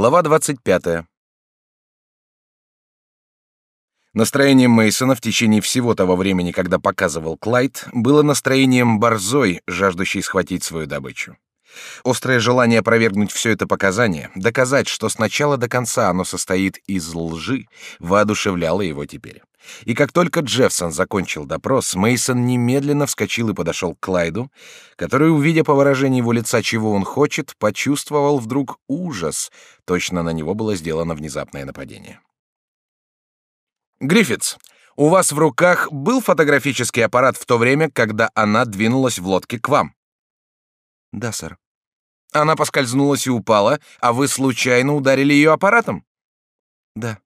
Глава 25. Настроение Мейсона в течение всего того времени, когда показывал Клайд, было настроением борзой, жаждущей схватить свою добычу. Острое желание опровергнуть все это показание, доказать, что с начала до конца оно состоит из лжи, воодушевляло его теперь. И как только Джеффсон закончил допрос, Мейсон немедленно вскочил и подошел к Клайду, который, увидя по выражению его лица, чего он хочет, почувствовал вдруг ужас. Точно на него было сделано внезапное нападение. Гриффитс, у вас в руках был фотографический аппарат в то время, когда она двинулась в лодке к вам? Да, сэр. Она поскользнулась и упала, а вы случайно ударили ее аппаратом? Да.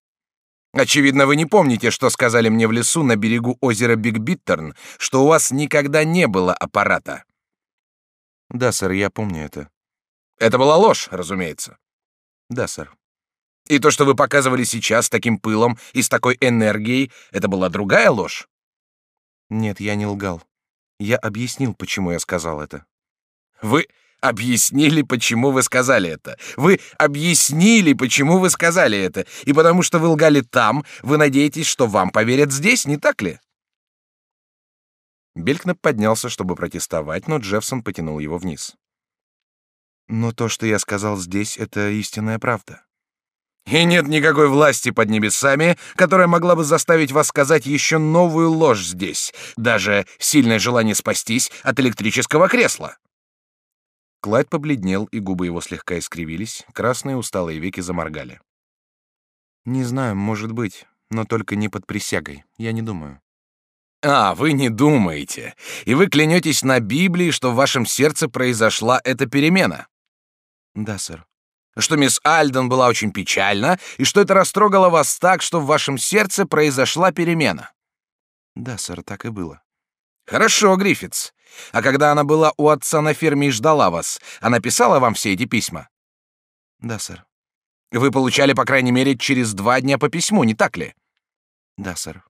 Очевидно, вы не помните, что сказали мне в лесу на берегу озера Биг Биттерн, что у вас никогда не было аппарата. Да, сэр, я помню это. Это была ложь, разумеется. Да, сэр. И то, что вы показывали сейчас с таким пылом и с такой энергией, это была другая ложь? Нет, я не лгал. Я объяснил, почему я сказал это. Вы объяснили, почему вы сказали это. Вы объяснили, почему вы сказали это. И потому что вы лгали там, вы надеетесь, что вам поверят здесь, не так ли? Белькнап поднялся, чтобы протестовать, но Джеффсон потянул его вниз. Но то, что я сказал здесь, это истинная правда. И нет никакой власти под небесами, которая могла бы заставить вас сказать еще новую ложь здесь, даже сильное желание спастись от электрического кресла. Клайд побледнел, и губы его слегка искривились, красные усталые веки заморгали. Не знаю, может быть, но только не под присягой. Я не думаю. А, вы не думаете. И вы клянетесь на Библии, что в вашем сердце произошла эта перемена. Да, сэр. Что мисс Альден была очень печальна, и что это растрогало вас так, что в вашем сердце произошла перемена. Да, сэр, так и было. Хорошо, Гриффитс. А когда она была у отца на ферме и ждала вас, она писала вам все эти письма? Да, сэр. Вы получали, по крайней мере, через два дня по письму, не так ли? Да, сэр.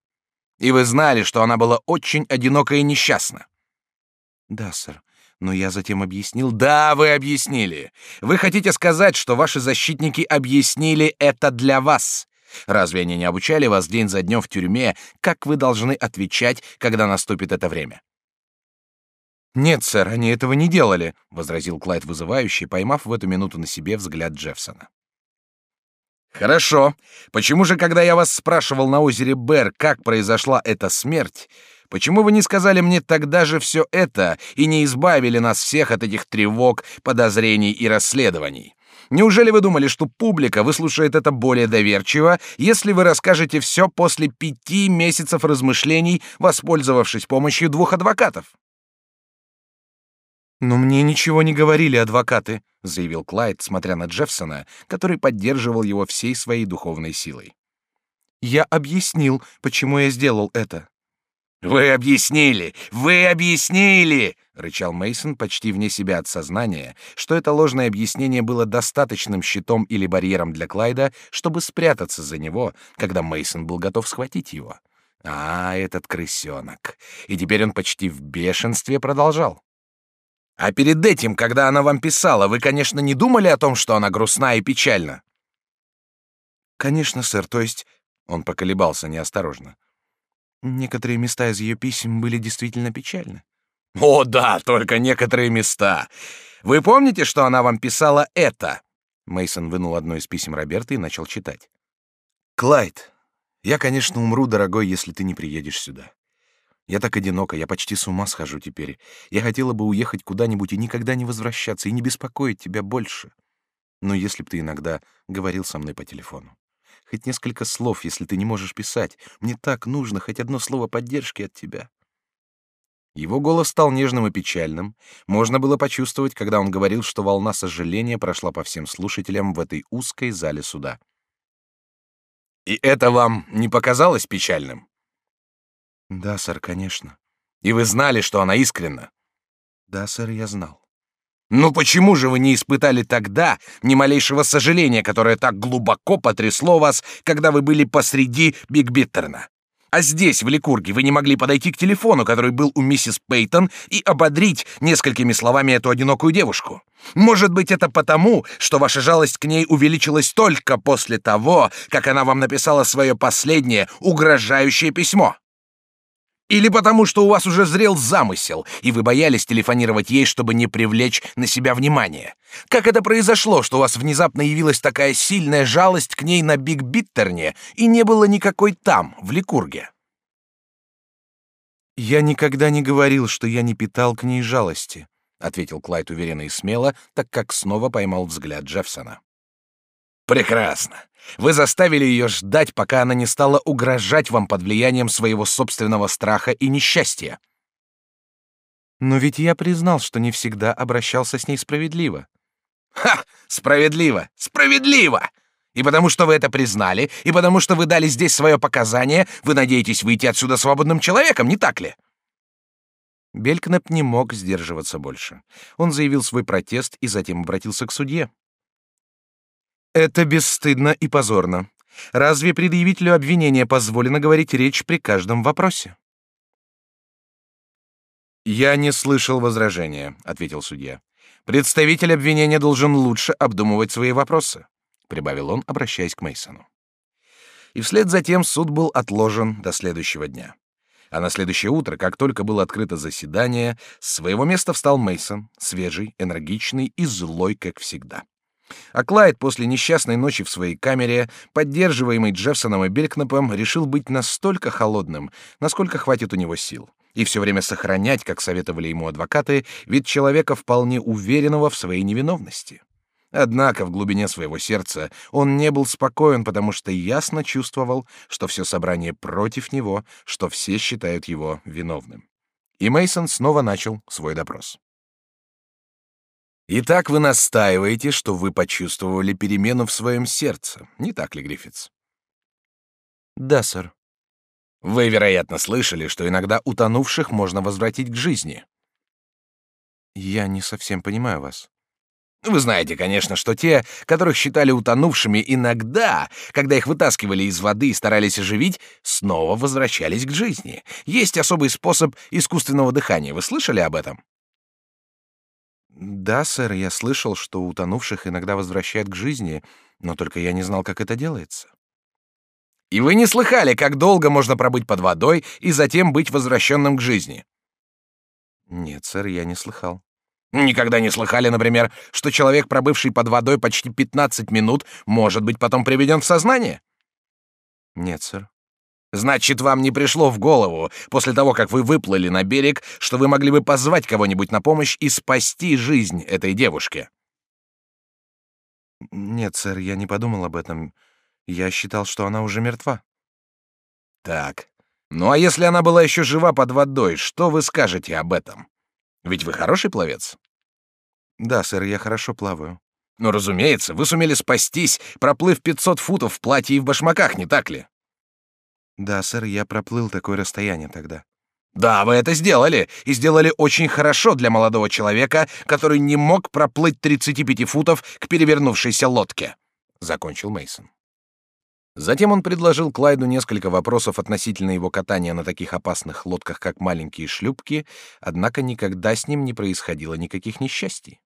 И вы знали, что она была очень одинока и несчастна? Да, сэр. Но я затем объяснил... Да, вы объяснили. Вы хотите сказать, что ваши защитники объяснили это для вас? Разве они не обучали вас день за днем в тюрьме, как вы должны отвечать, когда наступит это время? Нет, сэр, они этого не делали, возразил Клайд вызывающе, поймав в эту минуту на себе взгляд Джеффсона. Хорошо. Почему же, когда я вас спрашивал на озере Бэр, как произошла эта смерть, почему вы не сказали мне тогда же все это и не избавили нас всех от этих тревог, подозрений и расследований? Неужели вы думали, что публика выслушает это более доверчиво, если вы расскажете все после пяти месяцев размышлений, воспользовавшись помощью двух адвокатов? Но мне ничего не говорили адвокаты, заявил Клайд, смотря на Джеффсона, который поддерживал его всей своей духовной силой. Я объяснил, почему я сделал это. Вы объяснили, вы объяснили, рычал Мейсон почти вне себя от сознания, что это ложное объяснение было достаточным щитом или барьером для Клайда, чтобы спрятаться за него, когда Мейсон был готов схватить его. А, этот крысенок. И теперь он почти в бешенстве продолжал. А перед этим, когда она вам писала, вы, конечно, не думали о том, что она грустна и печальна? Конечно, сэр, то есть он поколебался неосторожно. Некоторые места из ее писем были действительно печальны. О, да, только некоторые места. Вы помните, что она вам писала это? Мейсон вынул одно из писем Роберта и начал читать. Клайд, я, конечно, умру, дорогой, если ты не приедешь сюда. Я так одинока, я почти с ума схожу теперь. Я хотела бы уехать куда-нибудь и никогда не возвращаться, и не беспокоить тебя больше. Но если б ты иногда говорил со мной по телефону. Хоть несколько слов, если ты не можешь писать. Мне так нужно хоть одно слово поддержки от тебя. Его голос стал нежным и печальным. Можно было почувствовать, когда он говорил, что волна сожаления прошла по всем слушателям в этой узкой зале суда. И это вам не показалось печальным? Да, сэр, конечно. И вы знали, что она искренна? Да, сэр, я знал. Ну почему же вы не испытали тогда ни малейшего сожаления, которое так глубоко потрясло вас, когда вы были посреди Биг Биттерна? А здесь, в Ликурге, вы не могли подойти к телефону, который был у миссис Пейтон, и ободрить несколькими словами эту одинокую девушку. Может быть, это потому, что ваша жалость к ней увеличилась только после того, как она вам написала свое последнее угрожающее письмо. Или потому, что у вас уже зрел замысел, и вы боялись телефонировать ей, чтобы не привлечь на себя внимание? Как это произошло, что у вас внезапно явилась такая сильная жалость к ней на Биг Биттерне, и не было никакой там, в Ликурге? «Я никогда не говорил, что я не питал к ней жалости», — ответил Клайд уверенно и смело, так как снова поймал взгляд Джеффсона. Прекрасно. Вы заставили ее ждать, пока она не стала угрожать вам под влиянием своего собственного страха и несчастья. Но ведь я признал, что не всегда обращался с ней справедливо. Ха! Справедливо! Справедливо! И потому что вы это признали, и потому что вы дали здесь свое показание, вы надеетесь выйти отсюда свободным человеком, не так ли? Белькнеп не мог сдерживаться больше. Он заявил свой протест и затем обратился к судье. Это бесстыдно и позорно. Разве предъявителю обвинения позволено говорить речь при каждом вопросе? Я не слышал возражения, ответил судья. Представитель обвинения должен лучше обдумывать свои вопросы, прибавил он, обращаясь к Мейсону. И вслед за тем суд был отложен до следующего дня. А на следующее утро, как только было открыто заседание, с своего места встал Мейсон, свежий, энергичный и злой, как всегда. А Клайд после несчастной ночи в своей камере, поддерживаемый Джеффсоном и Белькнапом, решил быть настолько холодным, насколько хватит у него сил, и все время сохранять, как советовали ему адвокаты, вид человека вполне уверенного в своей невиновности. Однако в глубине своего сердца он не был спокоен, потому что ясно чувствовал, что все собрание против него, что все считают его виновным. И Мейсон снова начал свой допрос. Итак, вы настаиваете, что вы почувствовали перемену в своем сердце, не так ли, Гриффитс? Да, сэр. Вы, вероятно, слышали, что иногда утонувших можно возвратить к жизни. Я не совсем понимаю вас. Вы знаете, конечно, что те, которых считали утонувшими, иногда, когда их вытаскивали из воды и старались оживить, снова возвращались к жизни. Есть особый способ искусственного дыхания. Вы слышали об этом? Да, сэр, я слышал, что утонувших иногда возвращают к жизни, но только я не знал, как это делается. И вы не слыхали, как долго можно пробыть под водой и затем быть возвращенным к жизни? Нет, сэр, я не слыхал. Никогда не слыхали, например, что человек, пробывший под водой почти 15 минут, может быть потом приведен в сознание? Нет, сэр. Значит, вам не пришло в голову, после того, как вы выплыли на берег, что вы могли бы позвать кого-нибудь на помощь и спасти жизнь этой девушке? Нет, сэр, я не подумал об этом. Я считал, что она уже мертва. Так. Ну а если она была еще жива под водой, что вы скажете об этом? Ведь вы хороший пловец? Да, сэр, я хорошо плаваю. Ну, разумеется, вы сумели спастись, проплыв 500 футов в платье и в башмаках, не так ли? Да, сэр, я проплыл такое расстояние тогда. Да, вы это сделали, и сделали очень хорошо для молодого человека, который не мог проплыть 35 футов к перевернувшейся лодке, закончил Мейсон. Затем он предложил Клайду несколько вопросов относительно его катания на таких опасных лодках, как маленькие шлюпки, однако никогда с ним не происходило никаких несчастий.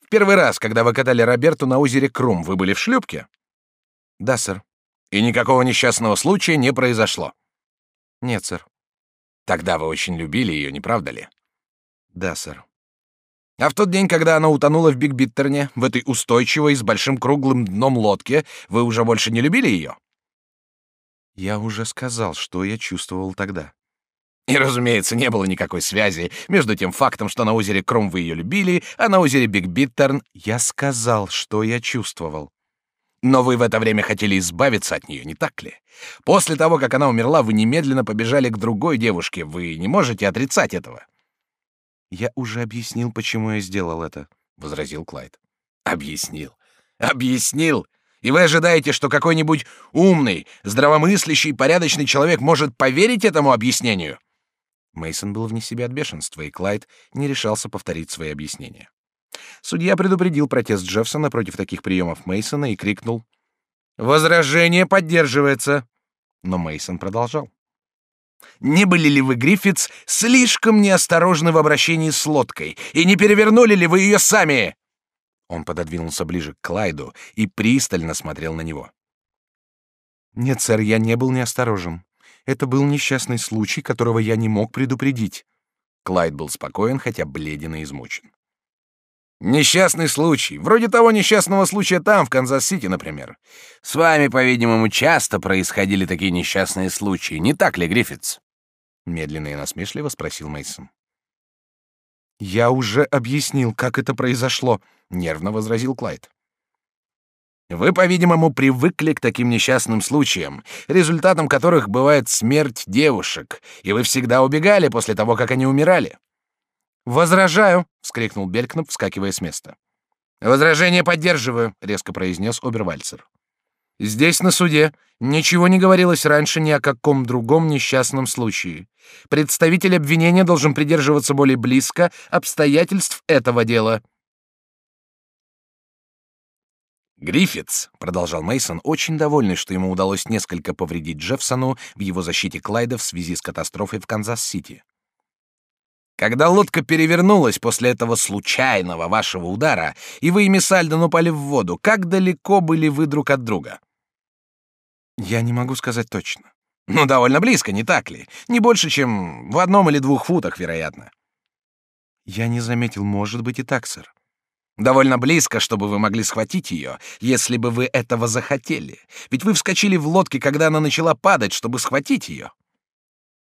В первый раз, когда вы катали Роберту на озере Крум, вы были в шлюпке? Да, сэр. И никакого несчастного случая не произошло. Нет, сэр. Тогда вы очень любили ее, не правда ли? Да, сэр. А в тот день, когда она утонула в Биг-Биттерне, в этой устойчивой с большим круглым дном лодке, вы уже больше не любили ее? Я уже сказал, что я чувствовал тогда. И, разумеется, не было никакой связи между тем фактом, что на озере Кром вы ее любили, а на озере Биг-Биттерн я сказал, что я чувствовал. Но вы в это время хотели избавиться от нее, не так ли? После того, как она умерла, вы немедленно побежали к другой девушке. Вы не можете отрицать этого. Я уже объяснил, почему я сделал это, возразил Клайд. Объяснил. Объяснил. И вы ожидаете, что какой-нибудь умный, здравомыслящий, порядочный человек может поверить этому объяснению? Мейсон был вне себя от бешенства, и Клайд не решался повторить свои объяснения. Судья предупредил протест Джеффсона против таких приемов Мейсона и крикнул: "Возражение поддерживается". Но Мейсон продолжал. Не были ли вы, Гриффитс, слишком неосторожны в обращении с лодкой, и не перевернули ли вы ее сами? Он пододвинулся ближе к Клайду и пристально смотрел на него. Нет, сэр, я не был неосторожен. Это был несчастный случай, которого я не мог предупредить. Клайд был спокоен, хотя бледен и измучен. Несчастный случай, вроде того несчастного случая там, в Канзас-Сити, например. С вами, по-видимому, часто происходили такие несчастные случаи, не так ли, Гриффитс? Медленно и насмешливо спросил Мейсон. Я уже объяснил, как это произошло, нервно возразил Клайд. Вы, по-видимому, привыкли к таким несчастным случаям, результатом которых бывает смерть девушек, и вы всегда убегали после того, как они умирали. Возражаю, вскрикнул Белькнап, вскакивая с места. Возражение поддерживаю, резко произнес Обервальцер. Здесь на суде ничего не говорилось раньше ни о каком другом несчастном случае. Представитель обвинения должен придерживаться более близко обстоятельств этого дела. Гриффитс, продолжал Мейсон, очень довольный, что ему удалось несколько повредить Джеффсону в его защите Клайда в связи с катастрофой в Канзас-Сити. Когда лодка перевернулась после этого случайного вашего удара, и вы и мисс Альден упали в воду, как далеко были вы друг от друга? Я не могу сказать точно. Ну, довольно близко, не так ли? Не больше, чем в одном или двух футах, вероятно. Я не заметил, может быть и так, сэр. Довольно близко, чтобы вы могли схватить ее, если бы вы этого захотели. Ведь вы вскочили в лодке, когда она начала падать, чтобы схватить ее.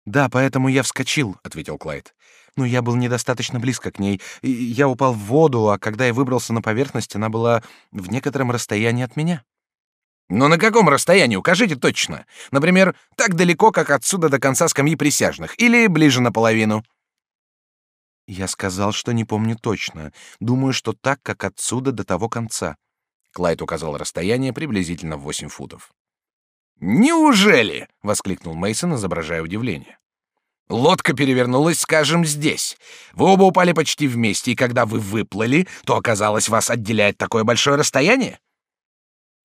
Да, поэтому я вскочил, ответил Клайд. Но я был недостаточно близко к ней. Я упал в воду, а когда я выбрался на поверхность, она была в некотором расстоянии от меня. Но на каком расстоянии? Укажите точно. Например, так далеко, как отсюда до конца скамьи присяжных, или ближе наполовину. Я сказал, что не помню точно. Думаю, что так, как отсюда до того конца. Клайд указал расстояние приблизительно в восемь футов. Неужели? воскликнул Мейсон, изображая удивление. Лодка перевернулась, скажем, здесь. Вы оба упали почти вместе, и когда вы выплыли, то оказалось, вас отделяет такое большое расстояние.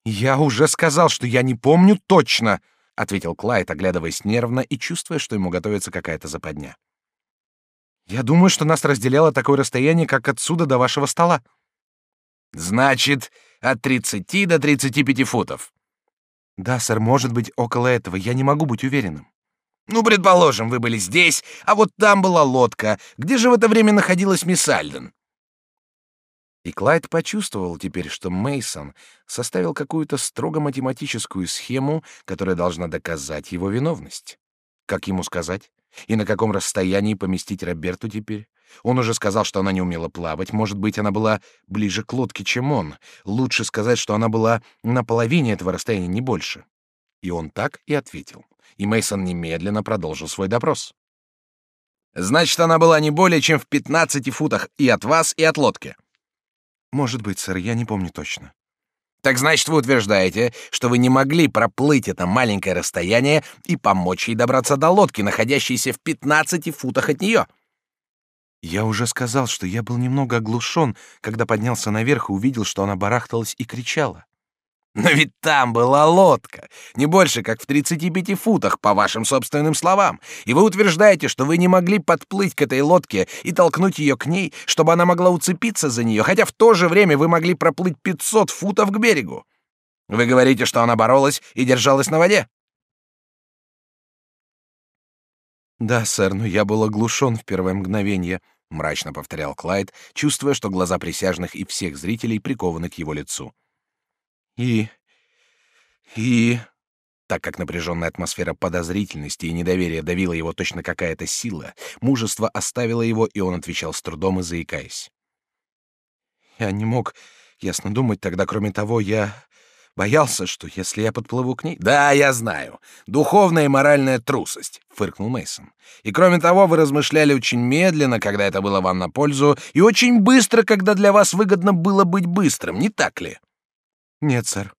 Я уже сказал, что я не помню точно, ответил Клайд, оглядываясь нервно и чувствуя, что ему готовится какая-то западня. Я думаю, что нас разделяло такое расстояние, как отсюда до вашего стола. Значит, от 30 до 35 футов. Да, сэр, может быть, около этого. Я не могу быть уверенным. Ну, предположим, вы были здесь, а вот там была лодка. Где же в это время находилась мисс Альден? И Клайд почувствовал теперь, что Мейсон составил какую-то строго математическую схему, которая должна доказать его виновность. Как ему сказать? И на каком расстоянии поместить Роберту теперь? Он уже сказал, что она не умела плавать. Может быть, она была ближе к лодке, чем он. Лучше сказать, что она была на половине этого расстояния, не больше. И он так и ответил. И Мейсон немедленно продолжил свой допрос. Значит, она была не более чем в 15 футах и от вас, и от лодки. Может быть, сэр, я не помню точно. Так значит, вы утверждаете, что вы не могли проплыть это маленькое расстояние и помочь ей добраться до лодки, находящейся в 15 футах от нее? Я уже сказал, что я был немного оглушен, когда поднялся наверх и увидел, что она барахталась и кричала. Но ведь там была лодка, не больше, как в 35 футах, по вашим собственным словам. И вы утверждаете, что вы не могли подплыть к этой лодке и толкнуть ее к ней, чтобы она могла уцепиться за нее, хотя в то же время вы могли проплыть 500 футов к берегу. Вы говорите, что она боролась и держалась на воде. Да, сэр, но я был оглушен в первое мгновение, мрачно повторял Клайд, чувствуя, что глаза присяжных и всех зрителей прикованы к его лицу. И... и... Так как напряженная атмосфера подозрительности и недоверия давила его точно какая-то сила, мужество оставило его, и он отвечал с трудом и заикаясь. «Я не мог ясно думать тогда, кроме того, я боялся, что если я подплыву к ней...» «Да, я знаю. Духовная и моральная трусость», — фыркнул Мейсон. «И кроме того, вы размышляли очень медленно, когда это было вам на пользу, и очень быстро, когда для вас выгодно было быть быстрым, не так ли?» Нет, сэр.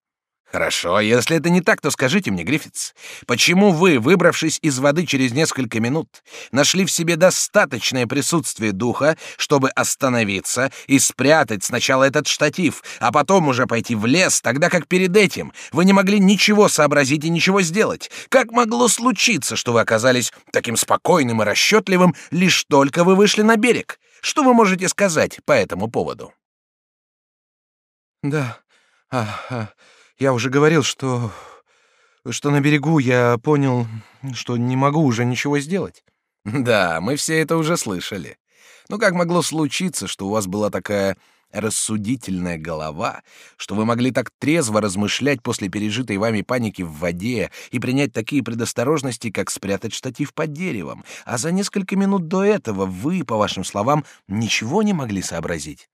Хорошо, если это не так, то скажите мне, Гриффитс, почему вы, выбравшись из воды через несколько минут, нашли в себе достаточное присутствие духа, чтобы остановиться и спрятать сначала этот штатив, а потом уже пойти в лес, тогда как перед этим вы не могли ничего сообразить и ничего сделать? Как могло случиться, что вы оказались таким спокойным и расчетливым, лишь только вы вышли на берег? Что вы можете сказать по этому поводу? Да, а, я уже говорил, что... что на берегу я понял, что не могу уже ничего сделать. Да, мы все это уже слышали. Но как могло случиться, что у вас была такая рассудительная голова, что вы могли так трезво размышлять после пережитой вами паники в воде и принять такие предосторожности, как спрятать штатив под деревом, а за несколько минут до этого вы, по вашим словам, ничего не могли сообразить?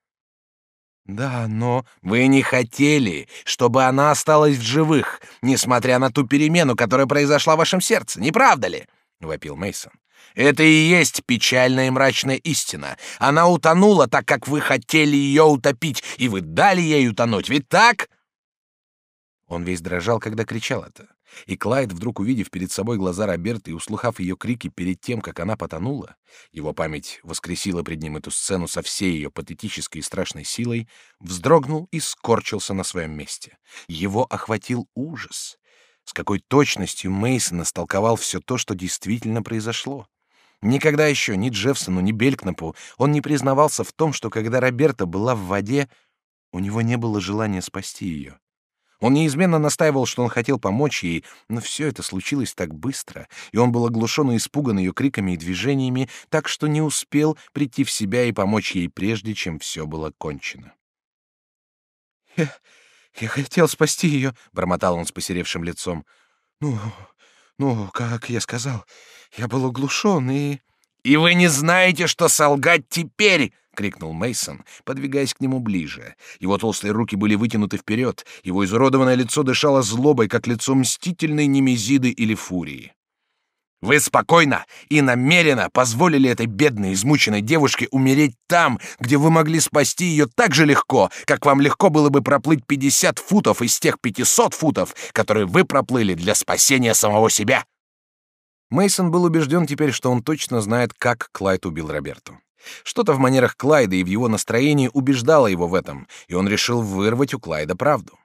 Да, но вы не хотели, чтобы она осталась в живых, несмотря на ту перемену, которая произошла в вашем сердце, не правда ли? вопил Мейсон. Это и есть печальная и мрачная истина. Она утонула так, как вы хотели ее утопить, и вы дали ей утонуть, ведь так? Он весь дрожал, когда кричал это. И Клайд, вдруг увидев перед собой глаза Роберты и услыхав ее крики перед тем, как она потонула, его память воскресила пред ним эту сцену со всей ее патетической и страшной силой, вздрогнул и скорчился на своем месте. Его охватил ужас. С какой точностью Мейсон истолковал все то, что действительно произошло. Никогда еще ни Джеффсону, ни Белькнапу он не признавался в том, что когда Роберта была в воде, у него не было желания спасти ее. Он неизменно настаивал, что он хотел помочь ей, но все это случилось так быстро, и он был оглушен и испуган ее криками и движениями, так что не успел прийти в себя и помочь ей прежде, чем все было кончено. «Я, я хотел спасти ее», — бормотал он с посеревшим лицом. «Ну, ну, как я сказал, я был оглушен и...» «И вы не знаете, что солгать теперь!» — крикнул Мейсон, подвигаясь к нему ближе. Его толстые руки были вытянуты вперед, его изуродованное лицо дышало злобой, как лицо мстительной немезиды или фурии. Вы спокойно и намеренно позволили этой бедной, измученной девушке умереть там, где вы могли спасти ее так же легко, как вам легко было бы проплыть 50 футов из тех 500 футов, которые вы проплыли для спасения самого себя. Мейсон был убежден теперь, что он точно знает, как Клайд убил Роберту. Что-то в манерах Клайда и в его настроении убеждало его в этом, и он решил вырвать у Клайда правду.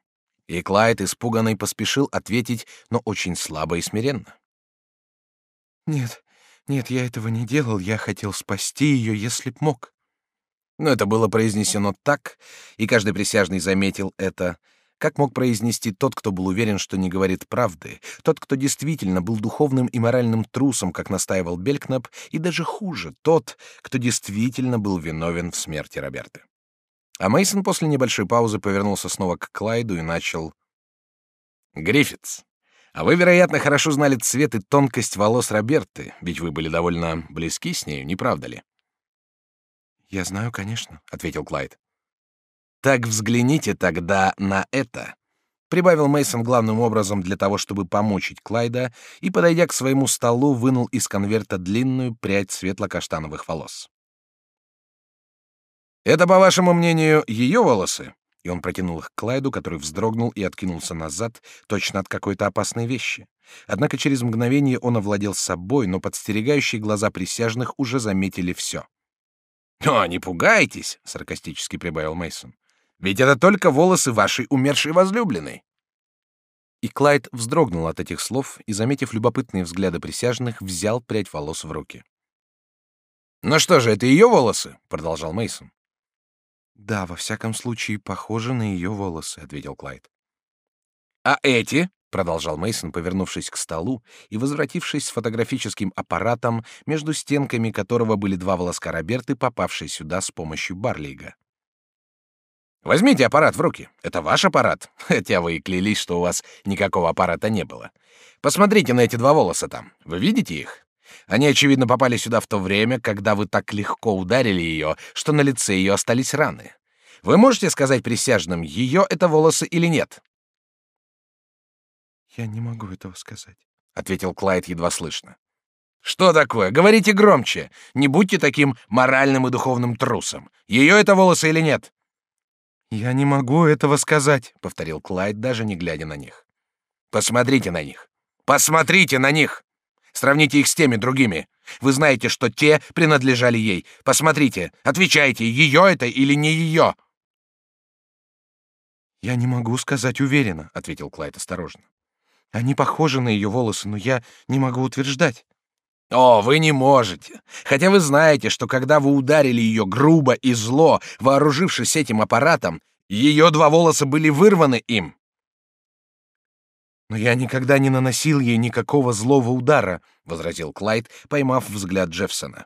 И Клайд, испуганный, поспешил ответить, но очень слабо и смиренно. «Нет, нет, я этого не делал, я хотел спасти ее, если б мог». Но это было произнесено так, и каждый присяжный заметил это, как мог произнести тот, кто был уверен, что не говорит правды, тот, кто действительно был духовным и моральным трусом, как настаивал Белькнап, и даже хуже, тот, кто действительно был виновен в смерти Роберты. А Мейсон после небольшой паузы повернулся снова к Клайду и начал: "Гриффитс, а вы, вероятно, хорошо знали цвет и тонкость волос Роберты, ведь вы были довольно близки с ней, не правда ли?" "Я знаю, конечно", ответил Клайд. Так взгляните тогда на это, прибавил Мейсон главным образом для того, чтобы помочь Клайда, и подойдя к своему столу, вынул из конверта длинную прядь светло-каштановых волос. Это, по вашему мнению, ее волосы? И он протянул их к Клайду, который вздрогнул и откинулся назад, точно от какой-то опасной вещи. Однако через мгновение он овладел собой, но подстерегающие глаза присяжных уже заметили все. «О, не пугайтесь!» — саркастически прибавил Мейсон. Ведь это только волосы вашей умершей возлюбленной. И Клайд вздрогнул от этих слов и, заметив любопытные взгляды присяжных, взял прядь волос в руки. «Ну что же, это ее волосы?» — продолжал Мейсон. «Да, во всяком случае, похоже на ее волосы», — ответил Клайд. «А эти?» — продолжал Мейсон, повернувшись к столу и возвратившись с фотографическим аппаратом, между стенками которого были два волоска Роберты, попавшие сюда с помощью Барлига. Возьмите аппарат в руки. Это ваш аппарат, хотя вы и клялись, что у вас никакого аппарата не было. Посмотрите на эти два волоса там. Вы видите их? Они, очевидно, попали сюда в то время, когда вы так легко ударили ее, что на лице ее остались раны. Вы можете сказать присяжным, ее это волосы или нет? Я не могу этого сказать, ответил Клайд едва слышно. Что такое? Говорите громче. Не будьте таким моральным и духовным трусом. Ее это волосы или нет? Я не могу этого сказать, повторил Клайд, даже не глядя на них. Посмотрите на них. Посмотрите на них. Сравните их с теми другими. Вы знаете, что те принадлежали ей. Посмотрите, отвечайте, ее это или не ее. Я не могу сказать уверенно, ответил Клайд осторожно. Они похожи на ее волосы, но я не могу утверждать. О, вы не можете. Хотя вы знаете, что когда вы ударили ее грубо и зло, вооружившись этим аппаратом, ее два волоса были вырваны им. Но я никогда не наносил ей никакого злого удара, возразил Клайд, поймав взгляд Джеффсона.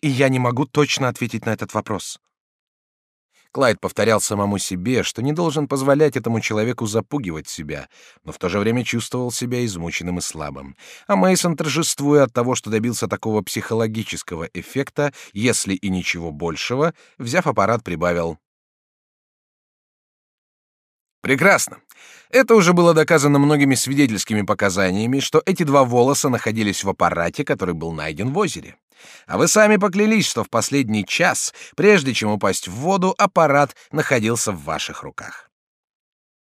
И я не могу точно ответить на этот вопрос. Клайд повторял самому себе, что не должен позволять этому человеку запугивать себя, но в то же время чувствовал себя измученным и слабым. А Мейсон, торжествуя от того, что добился такого психологического эффекта, если и ничего большего, взяв аппарат, прибавил: Прекрасно. Это уже было доказано многими свидетельскими показаниями, что эти два волоса находились в аппарате, который был найден в озере. А вы сами поклялись, что в последний час, прежде чем упасть в воду, аппарат находился в ваших руках.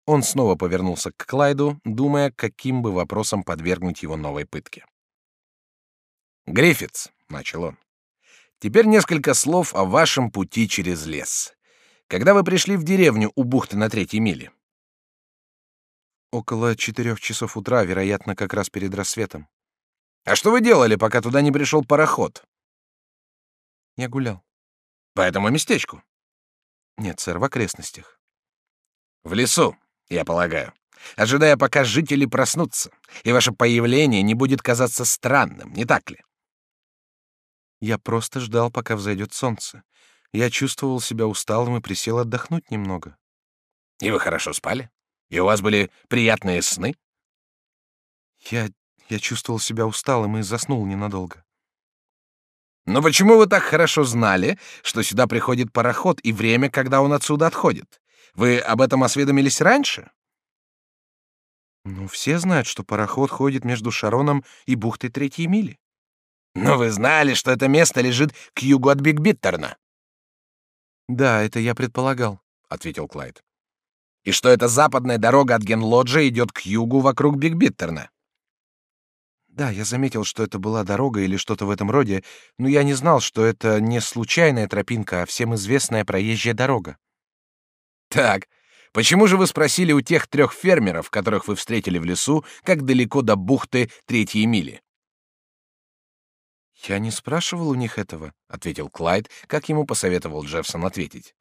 Он снова повернулся к Клайду, думая, каким бы вопросом подвергнуть его новой пытке. «Гриффитс», — начал он, — «теперь несколько слов о вашем пути через лес. Когда вы пришли в деревню у бухты на третьей миле?» Около четырех часов утра, вероятно, как раз перед рассветом. А что вы делали, пока туда не пришел пароход? Я гулял. По этому местечку? Нет, сэр, в окрестностях. В лесу, я полагаю, ожидая, пока жители проснутся, и ваше появление не будет казаться странным, не так ли? Я просто ждал, пока взойдет солнце. Я чувствовал себя усталым и присел отдохнуть немного. И вы хорошо спали? И у вас были приятные сны? Я я чувствовал себя усталым и заснул ненадолго. Но почему вы так хорошо знали, что сюда приходит пароход и время, когда он отсюда отходит? Вы об этом осведомились раньше? Ну, все знают, что пароход ходит между Шароном и бухтой Третьей мили. Но вы знали, что это место лежит к югу от Бигбиттерна? Да, это я предполагал, ответил Клайд и что эта западная дорога от Генлоджа идет к югу вокруг Бигбиттерна. Да, я заметил, что это была дорога или что-то в этом роде, но я не знал, что это не случайная тропинка, а всем известная проезжая дорога. Так, почему же вы спросили у тех трех фермеров, которых вы встретили в лесу, как далеко до бухты Третьей мили? Я не спрашивал у них этого, ответил Клайд, как ему посоветовал Джеффсон ответить.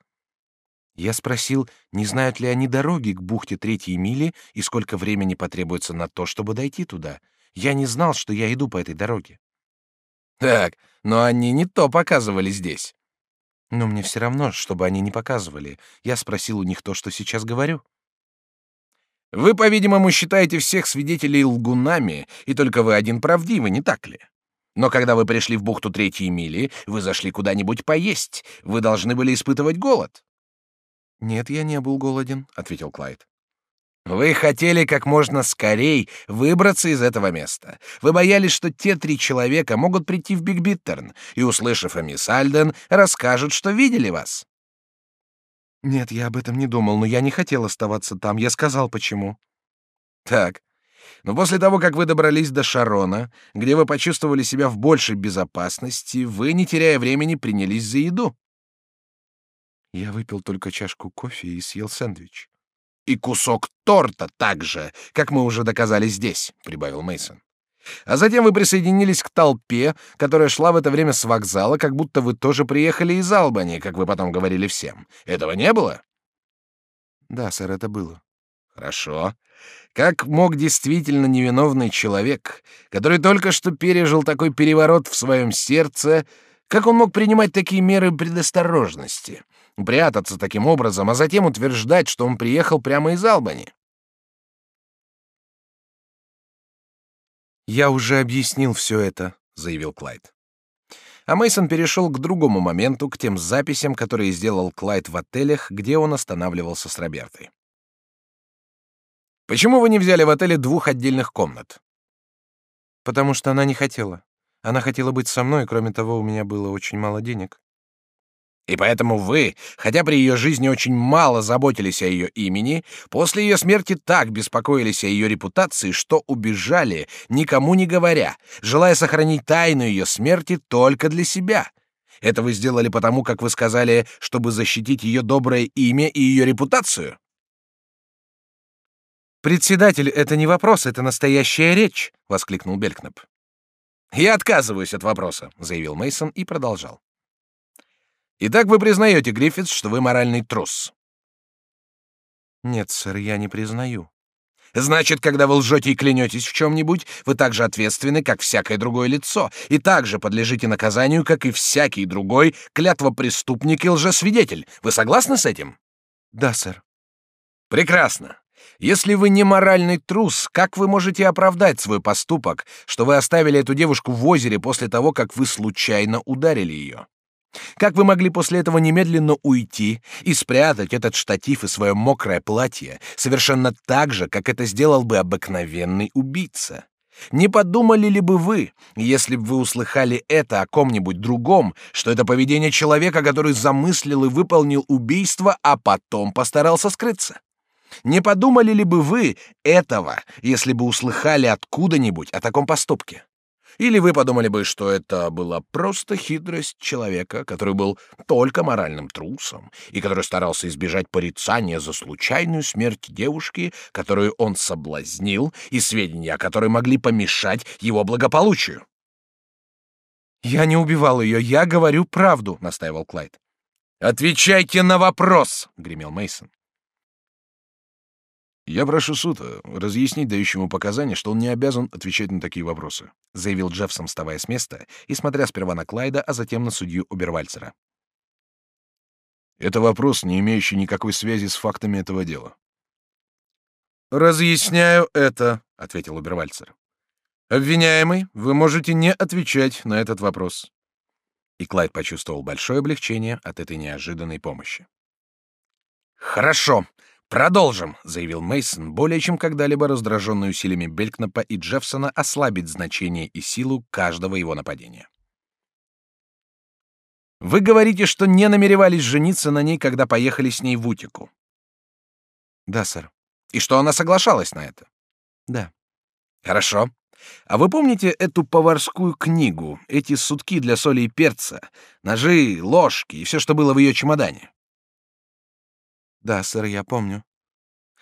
Я спросил, не знают ли они дороги к бухте Третьей мили и сколько времени потребуется на то, чтобы дойти туда. Я не знал, что я иду по этой дороге. Так, но они не то показывали здесь. Но мне все равно, чтобы они не показывали. Я спросил у них то, что сейчас говорю. Вы, по-видимому, считаете всех свидетелей лгунами, и только вы один правдивый, не так ли? Но когда вы пришли в бухту Третьей мили, вы зашли куда-нибудь поесть. Вы должны были испытывать голод. Нет, я не был голоден, ответил Клайд. Вы хотели как можно скорей выбраться из этого места. Вы боялись, что те три человека могут прийти в Биг Биттерн и, услышав о мисс Альден, расскажут, что видели вас. Нет, я об этом не думал, но я не хотел оставаться там. Я сказал, почему. Так. Но после того, как вы добрались до Шарона, где вы почувствовали себя в большей безопасности, вы, не теряя времени, принялись за еду. Я выпил только чашку кофе и съел сэндвич. И кусок торта также, как мы уже доказали здесь, прибавил Мейсон. А затем вы присоединились к толпе, которая шла в это время с вокзала, как будто вы тоже приехали из Албании, как вы потом говорили всем. Этого не было? Да, сэр, это было. Хорошо. Как мог действительно невиновный человек, который только что пережил такой переворот в своем сердце, как он мог принимать такие меры предосторожности? Прятаться таким образом, а затем утверждать, что он приехал прямо из Албани. Я уже объяснил все это, заявил Клайд. А Мейсон перешел к другому моменту, к тем записям, которые сделал Клайд в отелях, где он останавливался с Робертой. Почему вы не взяли в отеле двух отдельных комнат? Потому что она не хотела. Она хотела быть со мной, кроме того, у меня было очень мало денег. И поэтому вы, хотя при ее жизни очень мало заботились о ее имени, после ее смерти так беспокоились о ее репутации, что убежали, никому не говоря, желая сохранить тайну ее смерти только для себя. Это вы сделали потому, как вы сказали, чтобы защитить ее доброе имя и ее репутацию? Председатель, это не вопрос, это настоящая речь, воскликнул Белькнап. Я отказываюсь от вопроса, заявил Мейсон и продолжал. Итак, вы признаете, Гриффитс, что вы моральный трус? Нет, сэр, я не признаю. Значит, когда вы лжете и клянетесь в чем-нибудь, вы так же ответственны, как всякое другое лицо, и также подлежите наказанию, как и всякий другой клятвопреступник и лжесвидетель. Вы согласны с этим? Да, сэр. Прекрасно. Если вы не моральный трус, как вы можете оправдать свой поступок, что вы оставили эту девушку в озере после того, как вы случайно ударили ее? Как вы могли после этого немедленно уйти и спрятать этот штатив и свое мокрое платье, совершенно так же, как это сделал бы обыкновенный убийца? Не подумали ли бы вы, если бы вы услыхали это о ком-нибудь другом, что это поведение человека, который замыслил и выполнил убийство, а потом постарался скрыться? Не подумали ли бы вы этого, если бы услыхали откуда-нибудь о таком поступке? Или вы подумали бы, что это была просто хитрость человека, который был только моральным трусом и который старался избежать порицания за случайную смерть девушки, которую он соблазнил, и сведения о которой могли помешать его благополучию? «Я не убивал ее, я говорю правду», — настаивал Клайд. «Отвечайте на вопрос!» — гремел Мейсон. «Я прошу суда разъяснить дающему показания, что он не обязан отвечать на такие вопросы», заявил Джеффсон, вставая с места и смотря сперва на Клайда, а затем на судью Обервальцера. «Это вопрос, не имеющий никакой связи с фактами этого дела». «Разъясняю это», — ответил Обервальцер. «Обвиняемый, вы можете не отвечать на этот вопрос». И Клайд почувствовал большое облегчение от этой неожиданной помощи. «Хорошо. Продолжим, заявил Мейсон, более чем когда-либо раздраженный усилиями Белькнапа и Джеффсона ослабить значение и силу каждого его нападения. Вы говорите, что не намеревались жениться на ней, когда поехали с ней в Утику. Да, сэр. И что она соглашалась на это? Да. Хорошо. А вы помните эту поварскую книгу, эти сутки для соли и перца, ножи, ложки и все, что было в ее чемодане? Да, сэр, я помню.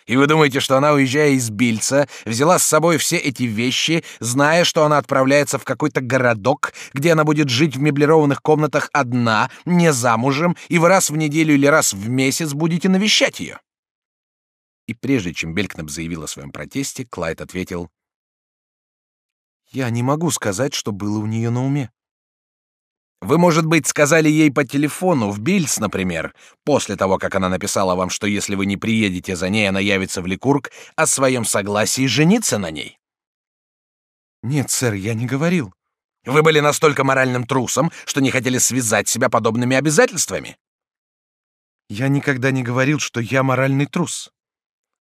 И вы думаете, что она, уезжая из Бильца, взяла с собой все эти вещи, зная, что она отправляется в какой-то городок, где она будет жить в меблированных комнатах одна, не замужем, и вы раз в неделю или раз в месяц будете навещать ее? И прежде чем Белькнап заявил о своем протесте, Клайд ответил: "Я не могу сказать, что было у нее на уме. Вы, может быть, сказали ей по телефону, в Бильц, например, после того, как она написала вам, что если вы не приедете за ней, она явится в Ликург, о своем согласии жениться на ней? Нет, сэр, я не говорил. Вы были настолько моральным трусом, что не хотели связать себя подобными обязательствами? Я никогда не говорил, что я моральный трус.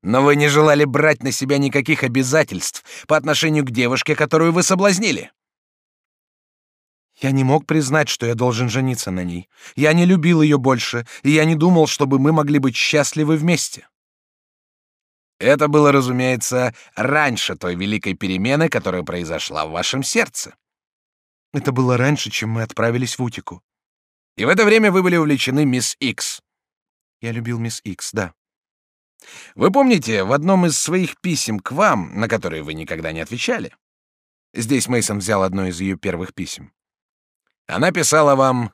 Но вы не желали брать на себя никаких обязательств по отношению к девушке, которую вы соблазнили. Я не мог признать, что я должен жениться на ней. Я не любил ее больше, и я не думал, чтобы мы могли быть счастливы вместе. Это было, разумеется, раньше той великой перемены, которая произошла в вашем сердце. Это было раньше, чем мы отправились в Утику. И в это время вы были увлечены мисс Икс. Я любил мисс Икс, да. Вы помните, в одном из своих писем к вам, на которые вы никогда не отвечали, здесь Мейсон взял одно из ее первых писем. Она писала вам...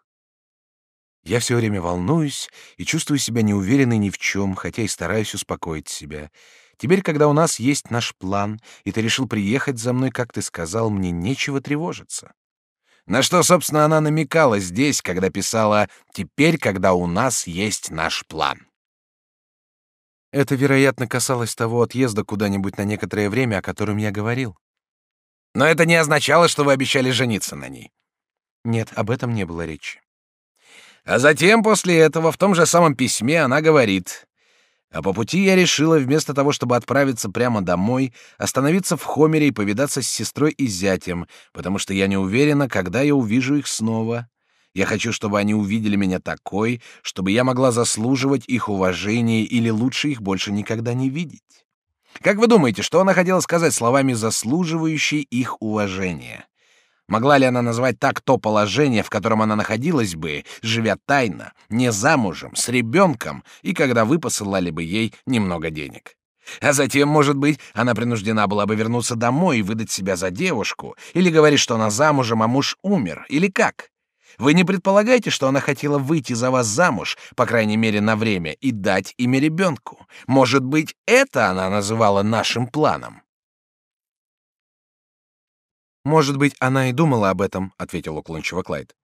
Я все время волнуюсь и чувствую себя неуверенной ни в чем, хотя и стараюсь успокоить себя. Теперь, когда у нас есть наш план, и ты решил приехать за мной, как ты сказал, мне нечего тревожиться. На что, собственно, она намекала здесь, когда писала «теперь, когда у нас есть наш план». Это, вероятно, касалось того отъезда куда-нибудь на некоторое время, о котором я говорил. Но это не означало, что вы обещали жениться на ней. Нет, об этом не было речи. А затем после этого в том же самом письме она говорит: "А по пути я решила вместо того, чтобы отправиться прямо домой, остановиться в Хомере и повидаться с сестрой и зятем, потому что я не уверена, когда я увижу их снова. Я хочу, чтобы они увидели меня такой, чтобы я могла заслуживать их уважения или лучше их больше никогда не видеть. Как вы думаете, что она хотела сказать словами «заслуживающий их уважения»? Могла ли она назвать так то положение, в котором она находилась бы, живя тайно, не замужем, с ребенком, и когда вы посылали бы ей немного денег? А затем, может быть, она принуждена была бы вернуться домой и выдать себя за девушку, или говорить, что она замужем, а муж умер, или как? Вы не предполагаете, что она хотела выйти за вас замуж, по крайней мере, на время, и дать имя ребенку? Может быть, это она называла нашим планом? Может быть, она и думала об этом, ответил уклончиво Клайд.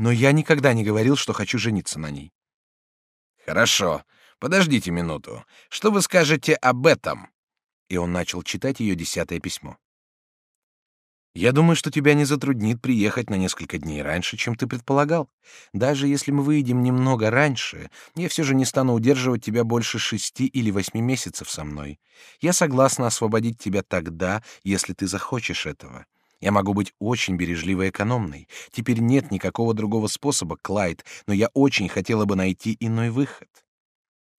Но я никогда не говорил, что хочу жениться на ней. Хорошо. Подождите минуту. Что вы скажете об этом? И он начал читать ее десятое письмо. Я думаю, что тебя не затруднит приехать на несколько дней раньше, чем ты предполагал. Даже если мы выйдем немного раньше, я все же не стану удерживать тебя больше шести или восьми месяцев со мной. Я согласна освободить тебя тогда, если ты захочешь этого. Я могу быть очень бережливой и экономной. Теперь нет никакого другого способа, Клайд, но я очень хотела бы найти иной выход.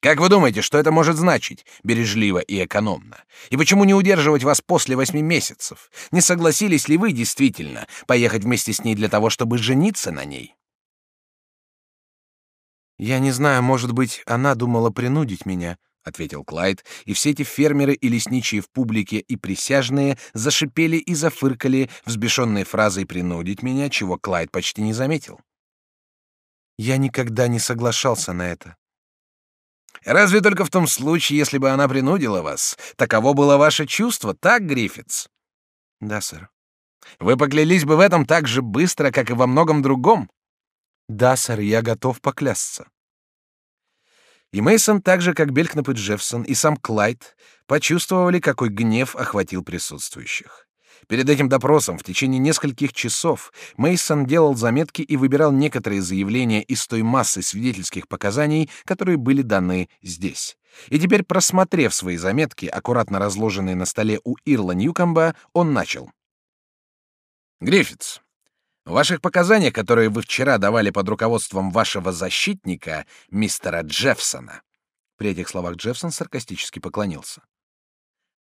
Как вы думаете, что это может значить, бережливо и экономно? И почему не удерживать вас после восьми месяцев? Не согласились ли вы действительно поехать вместе с ней для того, чтобы жениться на ней? Я не знаю, может быть, она думала принудить меня, — ответил Клайд, и все эти фермеры и лесничие в публике и присяжные зашипели и зафыркали, взбешенные фразой «принудить меня», чего Клайд почти не заметил. Я никогда не соглашался на это. Разве только в том случае, если бы она принудила вас. Таково было ваше чувство, так, Гриффитс? Да, сэр. Вы поклялись бы в этом так же быстро, как и во многом другом? Да, сэр, я готов поклясться. И Мейсон, так же как Белькнап и Джеффсон и сам Клайд, почувствовали, какой гнев охватил присутствующих. Перед этим допросом в течение нескольких часов Мейсон делал заметки и выбирал некоторые заявления из той массы свидетельских показаний, которые были даны здесь. И теперь, просмотрев свои заметки, аккуратно разложенные на столе у Ирла Ньюкомба, он начал. Гриффитс, в ваших показаниях, которые вы вчера давали под руководством вашего защитника, мистера Джеффсона. При этих словах Джеффсон саркастически поклонился.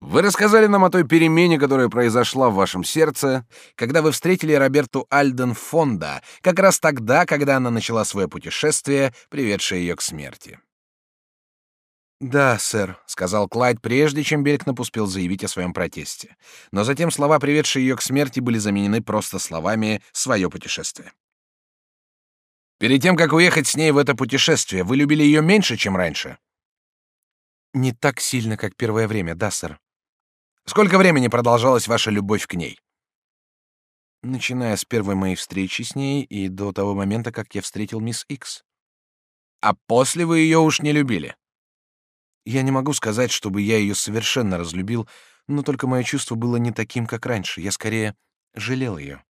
Вы рассказали нам о той перемене, которая произошла в вашем сердце, когда вы встретили Роберту Альден Фонда, как раз тогда, когда она начала свое путешествие, приведшее ее к смерти. «Да, сэр», — сказал Клайд, прежде чем Белькнап успел заявить о своем протесте. Но затем слова, приведшие ее к смерти, были заменены просто словами «свое путешествие». «Перед тем, как уехать с ней в это путешествие, вы любили ее меньше, чем раньше?» «Не так сильно, как первое время, да, сэр». «Сколько времени продолжалась ваша любовь к ней?» «Начиная с первой моей встречи с ней и до того момента, как я встретил мисс Икс». «А после вы ее уж не любили?» Я не могу сказать, чтобы я ее совершенно разлюбил, но только мое чувство было не таким, как раньше. Я скорее жалел ее.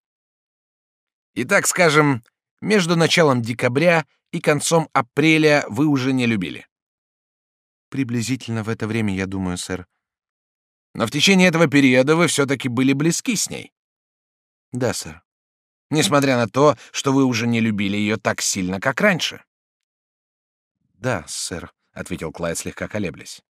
Итак, скажем, между началом декабря и концом апреля вы уже не любили. Приблизительно в это время, я думаю, сэр. Но в течение этого периода вы все-таки были близки с ней. Да, сэр. Несмотря на то, что вы уже не любили ее так сильно, как раньше. Да, сэр ответил Клайд слегка колеблясь.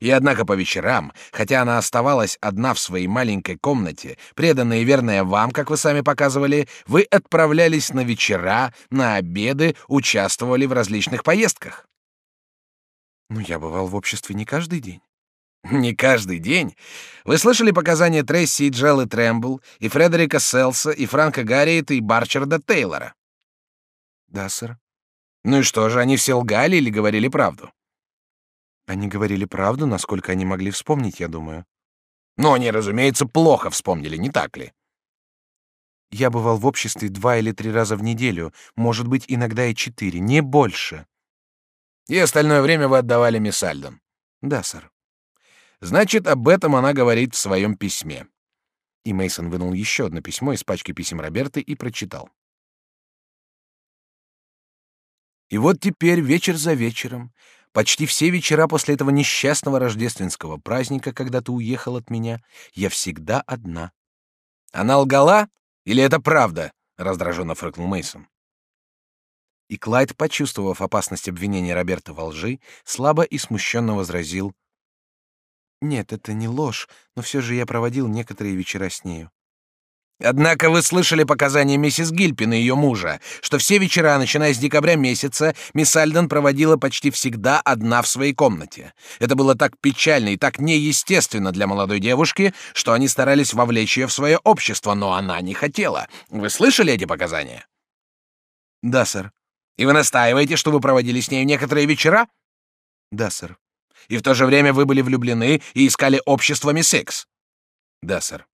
И однако по вечерам, хотя она оставалась одна в своей маленькой комнате, преданная и верная вам, как вы сами показывали, вы отправлялись на вечера, на обеды, участвовали в различных поездках. Ну, я бывал в обществе не каждый день. Не каждый день. Вы слышали показания Трейси и Джеллы Трэмбл, и Фредерика Селса, и Франка Гарриета, и Барчарда Тейлора? Да, сэр. Ну и что же, они все лгали или говорили правду? Они говорили правду, насколько они могли вспомнить, я думаю. Но они, разумеется, плохо вспомнили, не так ли? Я бывал в обществе два или три раза в неделю, может быть, иногда и четыре, не больше. И остальное время вы отдавали мисс Альден? Да, сэр. Значит, об этом она говорит в своем письме. И Мейсон вынул еще одно письмо из пачки писем Роберты и прочитал. И вот теперь вечер за вечером, почти все вечера после этого несчастного рождественского праздника, когда ты уехал от меня, я всегда одна. Она лгала или это правда? раздраженно фыркнул Мейсон. И Клайд, почувствовав опасность обвинения Роберта во лжи, слабо и смущенно возразил: "Нет, это не ложь, но все же я проводил некоторые вечера с нею". Однако вы слышали показания миссис Гильпин и ее мужа, что все вечера, начиная с декабря месяца, мисс Альден проводила почти всегда одна в своей комнате. Это было так печально и так неестественно для молодой девушки, что они старались вовлечь ее в свое общество, но она не хотела. Вы слышали эти показания? Да, сэр. И вы настаиваете, что вы проводили с ней некоторые вечера? Да, сэр. И в то же время вы были влюблены и искали общество мисс Икс? Да, сэр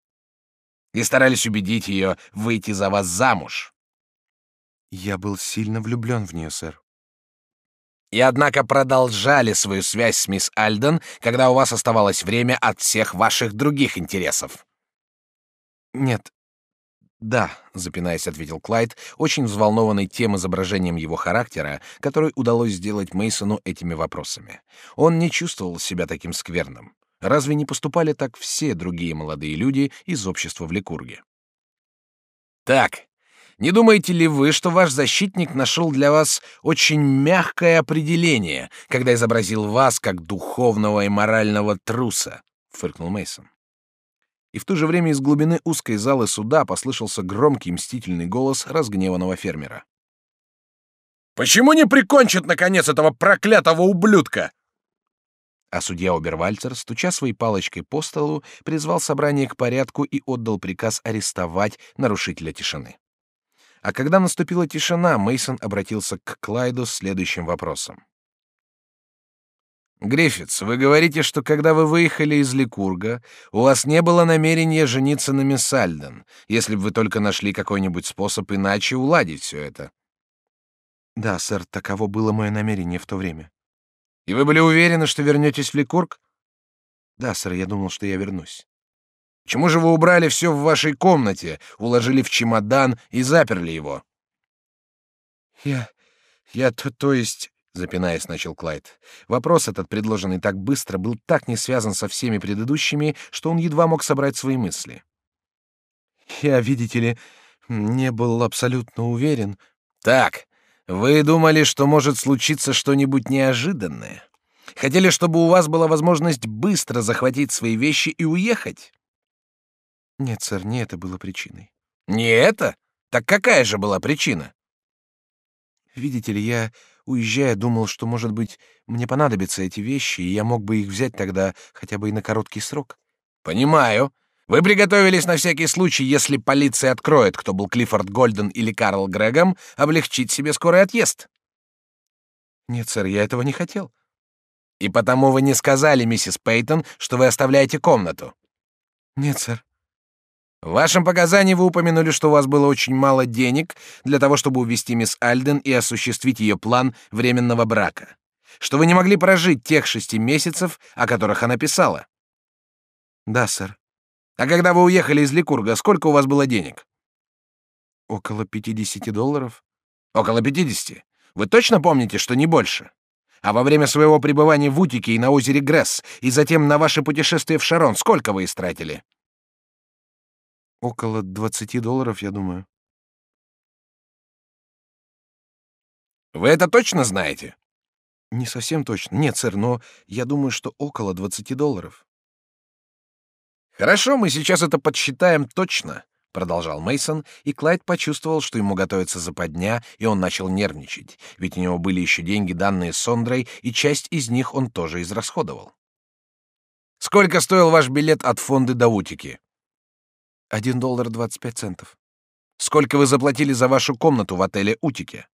и старались убедить ее выйти за вас замуж. Я был сильно влюблен в нее, сэр. И однако продолжали свою связь с мисс Альден, когда у вас оставалось время от всех ваших других интересов. Нет. Да, запинаясь, ответил Клайд, очень взволнованный тем изображением его характера, который удалось сделать Мейсону этими вопросами. Он не чувствовал себя таким скверным. Разве не поступали так все другие молодые люди из общества в Ликурге? Так, не думаете ли вы, что ваш защитник нашел для вас очень мягкое определение, когда изобразил вас как духовного и морального труса? фыркнул Мейсон. И в то же время из глубины узкой залы суда послышался громкий мстительный голос разгневанного фермера. Почему не прикончат наконец этого проклятого ублюдка? А судья Обервальцер, стуча своей палочкой по столу, призвал собрание к порядку и отдал приказ арестовать нарушителя тишины. А когда наступила тишина, Мейсон обратился к Клайду с следующим вопросом. Гриффитс, вы говорите, что когда вы выехали из Ликурга, у вас не было намерения жениться на мисс Альден, если бы вы только нашли какой-нибудь способ иначе уладить все это. Да, сэр, таково было мое намерение в то время. И вы были уверены, что вернетесь в Ликург? Да, сэр, я думал, что я вернусь. Почему же вы убрали все в вашей комнате, уложили в чемодан и заперли его? Я... я то, то есть... Запинаясь, начал Клайд. Вопрос этот, предложенный так быстро, был так не связан со всеми предыдущими, что он едва мог собрать свои мысли. Я, видите ли, не был абсолютно уверен. Так, вы думали, что может случиться что-нибудь неожиданное? Хотели, чтобы у вас была возможность быстро захватить свои вещи и уехать? Нет, сэр, не это было причиной. Не это? Так какая же была причина? Видите ли, я, уезжая, думал, что, может быть, мне понадобятся эти вещи, и я мог бы их взять тогда хотя бы и на короткий срок. Понимаю. Вы приготовились на всякий случай, если полиция откроет, кто был Клиффорд Гольден или Карл Грегом, облегчить себе скорый отъезд. Нет, сэр, я этого не хотел. И потому вы не сказали миссис Пейтон, что вы оставляете комнату. Нет, сэр. В вашем показании вы упомянули, что у вас было очень мало денег для того, чтобы увезти мисс Альден и осуществить ее план временного брака. Что вы не могли прожить тех шести месяцев, о которых она писала. Да, сэр. А когда вы уехали из Ликурга, сколько у вас было денег? Около 50 долларов. Около 50. Вы точно помните, что не больше? А во время своего пребывания в Утике и на озере Гресс, и затем на ваше путешествие в Шарон, сколько вы истратили? Около 20 долларов, я думаю. Вы это точно знаете? Не совсем точно. Нет, сэр, но я думаю, что около 20 долларов. Хорошо, мы сейчас это подсчитаем точно, продолжал Мейсон, и Клайд почувствовал, что ему готовится западня, и он начал нервничать, ведь у него были еще деньги, данные Сондрой, и часть из них он тоже израсходовал. Сколько стоил ваш билет от фонда до Утики? Один доллар двадцать пять центов. Сколько вы заплатили за вашу комнату в отеле Утики?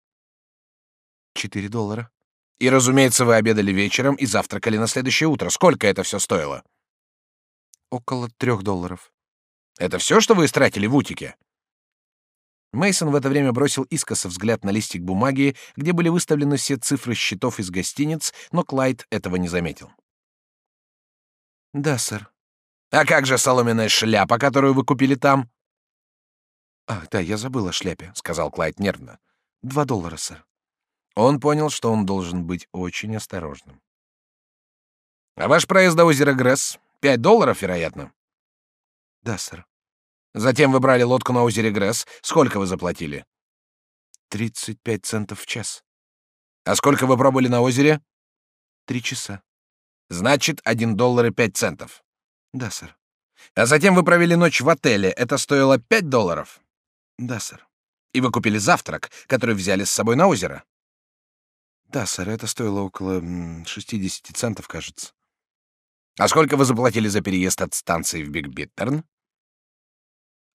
Четыре доллара. И, разумеется, вы обедали вечером и завтракали на следующее утро. Сколько это все стоило? Около трех долларов. Это все, что вы истратили в утике? Мейсон в это время бросил искоса взгляд на листик бумаги, где были выставлены все цифры счетов из гостиниц, но Клайд этого не заметил. Да, сэр. А как же соломенная шляпа, которую вы купили там? Ах, да, я забыл о шляпе, сказал Клайд нервно. Два доллара, сэр. Он понял, что он должен быть очень осторожным. А ваш проезд до озера Гресс Пять долларов, вероятно. Да, сэр. Затем вы брали лодку на озере Гресс. Сколько вы заплатили? Тридцать пять центов в час. А сколько вы пробыли на озере? Три часа. Значит, один доллар и пять центов. Да, сэр. А затем вы провели ночь в отеле. Это стоило пять долларов? Да, сэр. И вы купили завтрак, который взяли с собой на озеро? Да, сэр, это стоило около 60 центов, кажется. А сколько вы заплатили за переезд от станции в Биг-Биттерн?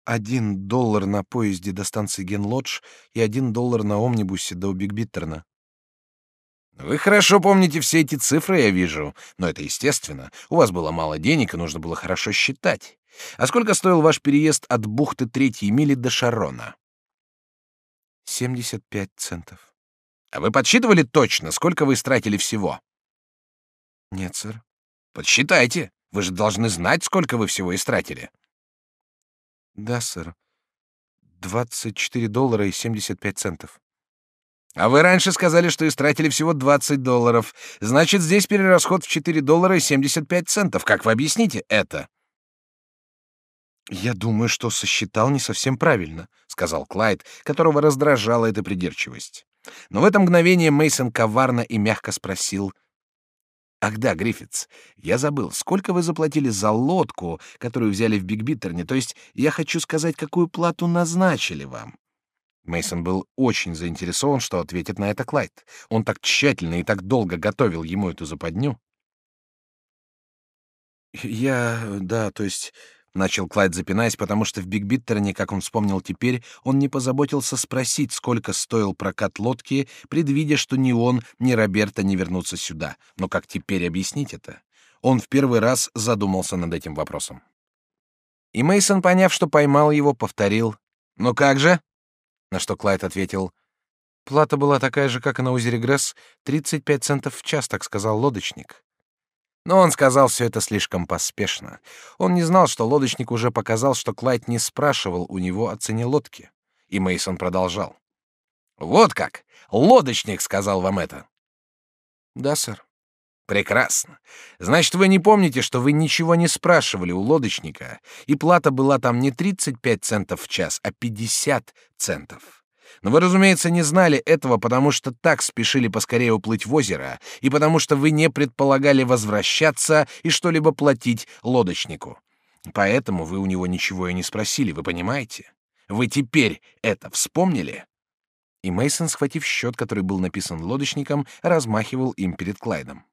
Один доллар на поезде до станции Генлодж и один доллар на омнибусе до Биг-Биттерна. Вы хорошо помните все эти цифры, я вижу. Но это естественно. У вас было мало денег, и нужно было хорошо считать. А сколько стоил ваш переезд от бухты Третьей мили до Шарона? 75 центов. А вы подсчитывали точно, сколько вы истратили всего? Нет, сэр. Подсчитайте. Вы же должны знать, сколько вы всего истратили. Да, сэр. 24 доллара и 75 центов. А вы раньше сказали, что истратили всего 20 долларов. Значит, здесь перерасход в 4 доллара и 75 центов. Как вы объясните это? Я думаю, что сосчитал не совсем правильно, сказал Клайд, которого раздражала эта придирчивость. Но в это мгновение Мейсон коварно и мягко спросил: Ах да, Гриффитс, я забыл, сколько вы заплатили за лодку, которую взяли в Бигбиттерне? То есть я хочу сказать, какую плату назначили вам? Мейсон был очень заинтересован, что ответит на это Клайд. Он так тщательно и так долго готовил ему эту западню. Я, да, то есть начал Клайд, запинаясь, потому что в Бигбиттерне, как он вспомнил теперь, он не позаботился спросить, сколько стоил прокат лодки, предвидя, что ни он, ни Роберта не вернутся сюда. Но как теперь объяснить это? Он в первый раз задумался над этим вопросом. И Мейсон, поняв, что поймал его, повторил: "Ну как же?" На что Клайд ответил: "Плата была такая же, как и на озере Гресс, 35 центов в час, так сказал лодочник". Но он сказал все это слишком поспешно. Он не знал, что лодочник уже показал, что Клайд не спрашивал у него о цене лодки. И Мейсон продолжал: "Вот как. Лодочник сказал вам это?" "Да, сэр". Прекрасно. Значит, вы не помните, что вы ничего не спрашивали у лодочника, и плата была там не 35 центов в час, а 50 центов. Но вы, разумеется, не знали этого, потому что так спешили поскорее уплыть в озеро, и потому что вы не предполагали возвращаться и что-либо платить лодочнику. Поэтому вы у него ничего и не спросили, вы понимаете? Вы теперь это вспомнили? И Мейсон, схватив счет, который был написан лодочником, размахивал им перед Клайдом.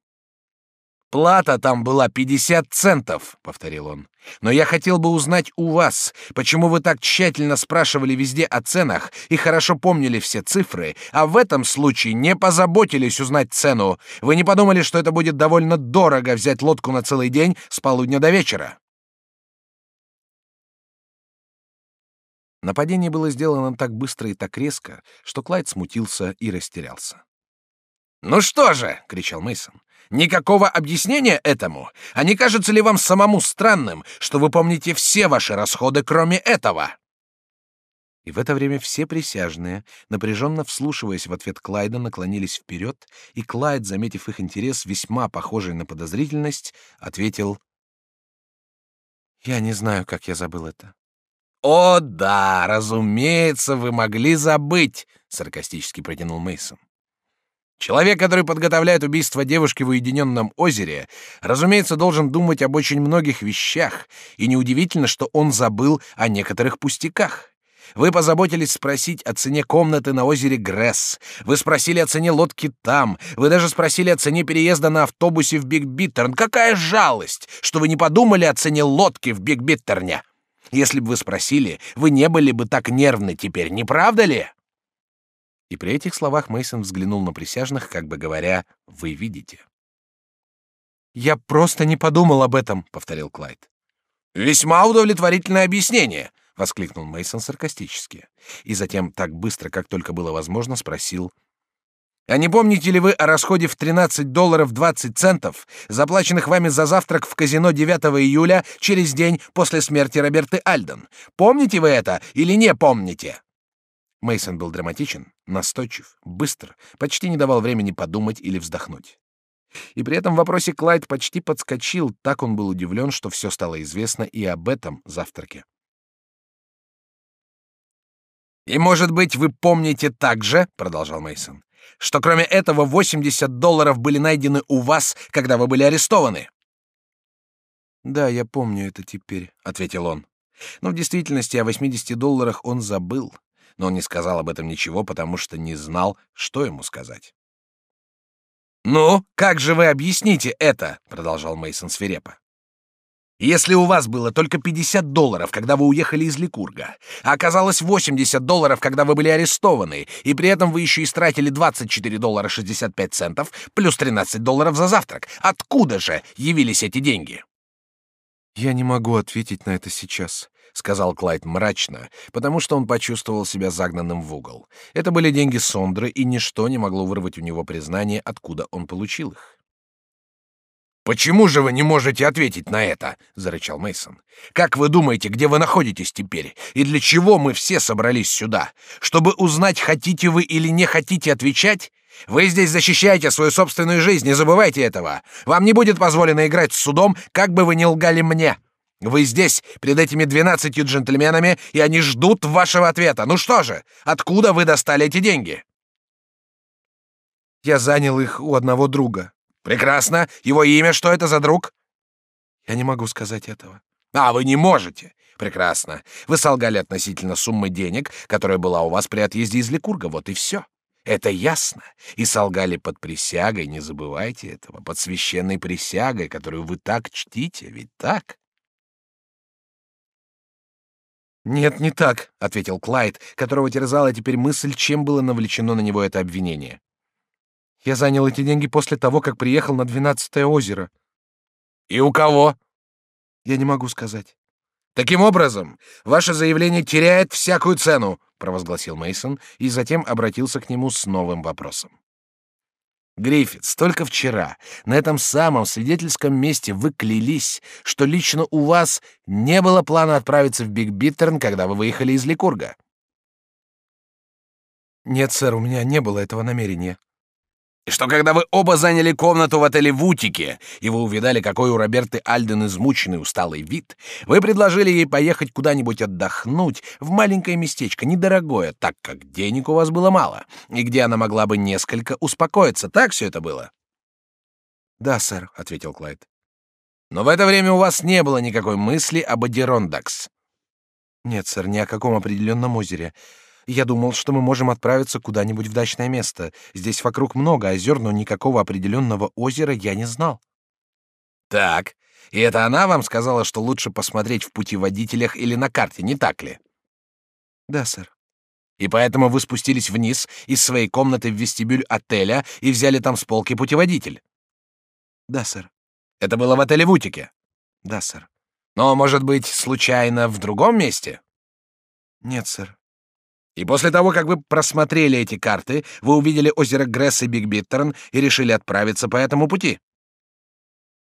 Плата там была 50 центов, повторил он. Но я хотел бы узнать у вас, почему вы так тщательно спрашивали везде о ценах и хорошо помнили все цифры, а в этом случае не позаботились узнать цену. Вы не подумали, что это будет довольно дорого взять лодку на целый день с полудня до вечера? Нападение было сделано так быстро и так резко, что Клайд смутился и растерялся. Ну что же, кричал Мейсон, Никакого объяснения этому? А не кажется ли вам самому странным, что вы помните все ваши расходы, кроме этого? И в это время все присяжные, напряженно вслушиваясь в ответ Клайда, наклонились вперед, и Клайд, заметив их интерес, весьма похожий на подозрительность, ответил: "Я не знаю, как я забыл это". "О да, разумеется, вы могли забыть", саркастически протянул Мейсон. Человек, который подготовляет убийство девушки в уединенном озере, разумеется, должен думать об очень многих вещах, и неудивительно, что он забыл о некоторых пустяках. Вы позаботились спросить о цене комнаты на озере Гресс. Вы спросили о цене лодки там. Вы даже спросили о цене переезда на автобусе в Биг-Биттерн. Какая жалость, что вы не подумали о цене лодки в Биг-Биттерне. Если бы вы спросили, вы не были бы так нервны теперь, не правда ли? И при этих словах Мейсон взглянул на присяжных, как бы говоря: "Вы видите?" Я просто не подумал об этом, повторил Клайд. Весьма удовлетворительное объяснение, воскликнул Мейсон саркастически, и затем так быстро, как только было возможно, спросил: а не помните ли вы о расходе в 13 долларов 20 центов, заплаченных вами за завтрак в казино 9 июля через день после смерти Роберты Альден? Помните вы это или не помните? Мейсон был драматичен, настойчив, быстр, почти не давал времени подумать или вздохнуть. И при этом в вопросе Клайд почти подскочил, так он был удивлен, что все стало известно и об этом завтраке. И может быть, вы помните также, продолжал Мейсон, что кроме этого 80 долларов были найдены у вас, когда вы были арестованы. Да, я помню это теперь, ответил он. Но в действительности о 80 долларах он забыл, но он не сказал об этом ничего, потому что не знал, что ему сказать. Ну, как же вы объясните это? продолжал Мейсон свирепо. Если у вас было только 50 долларов, когда вы уехали из Ликурга, а оказалось 80 долларов, когда вы были арестованы, и при этом вы еще истратили 24 доллара 65 центов плюс 13 долларов за завтрак, откуда же явились эти деньги? Я не могу ответить на это сейчас, сказал Клайд мрачно, потому что он почувствовал себя загнанным в угол. Это были деньги Сондры, и ничто не могло вырвать у него признание, откуда он получил их. Почему же вы не можете ответить на это? зарычал Мейсон. Как вы думаете, где вы находитесь теперь? И для чего мы все собрались сюда? Чтобы узнать, хотите вы или не хотите отвечать? Вы здесь защищаете свою собственную жизнь, не забывайте этого. Вам не будет позволено играть с судом, как бы вы ни лгали мне. Вы здесь, перед этими двенадцатью джентльменами, и они ждут вашего ответа. Ну что же, откуда вы достали эти деньги? Я занял их у одного друга. Прекрасно. Его имя что это за друг? Я не могу сказать этого. А, вы не можете. Прекрасно. Вы солгали относительно суммы денег, которая была у вас при отъезде из Ликурга. Вот и все. Это ясно. И солгали под присягой, не забывайте этого, под священной присягой, которую вы так чтите, ведь так? Нет, не так, ответил Клайд, которого терзала теперь мысль, кем было навлечено на него это обвинение. Я занял эти деньги после того, как приехал на двенадцатое озеро. И у кого? Я не могу сказать. Таким образом, ваше заявление теряет всякую цену, провозгласил Мейсон и затем обратился к нему с новым вопросом. Гриффитс, только вчера на этом самом свидетельском месте вы клялись, что лично у вас не было плана отправиться в Биг Биттерн, когда вы выехали из Ликурга. Нет, сэр, у меня не было этого намерения что когда вы оба заняли комнату в отеле Вутике, и вы увидали, какой у Роберты Альден измученный усталый вид, вы предложили ей поехать куда-нибудь отдохнуть в маленькое местечко, недорогое, так как денег у вас было мало, и где она могла бы несколько успокоиться. Так все это было? Да, сэр, ответил Клайд. Но в это время у вас не было никакой мысли об Адерондакс. Нет, сэр, ни о каком определенном озере. Я думал, что мы можем отправиться куда-нибудь в дачное место. Здесь вокруг много озер, но никакого определенного озера я не знал. Так, и это она вам сказала, что лучше посмотреть в путеводителях или на карте, не так ли? Да, сэр. И поэтому вы спустились вниз из своей комнаты в вестибюль отеля и взяли там с полки путеводитель? Да, сэр. Это было в отеле Вутике? Да, сэр. Но, может быть, случайно в другом месте? Нет, сэр. И после того, как вы просмотрели эти карты, вы увидели озеро Гресс и Биг Биттерн и решили отправиться по этому пути.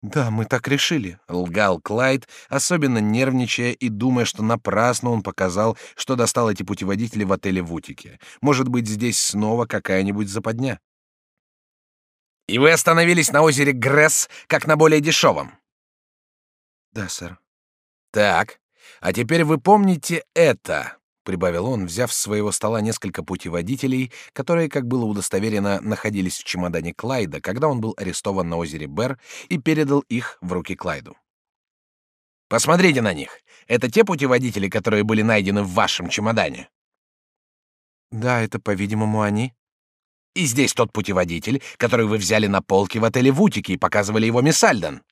Да, мы так решили, лгал Клайд, особенно нервничая и думая, что напрасно он показал, что достал эти путеводители в отеле в Утике. Может быть, здесь снова какая-нибудь западня. И вы остановились на озере Гресс, как на более дешевом. Да, сэр. Так. А теперь вы помните это? Прибавил он, взяв с своего стола несколько путеводителей, которые, как было удостоверено, находились в чемодане Клайда, когда он был арестован на озере Бер, и передал их в руки Клайду. Посмотрите на них. Это те путеводители, которые были найдены в вашем чемодане. Да, это, по-видимому, они. И здесь тот путеводитель, который вы взяли на полке в отеле Вутики и показывали его мисс Альден.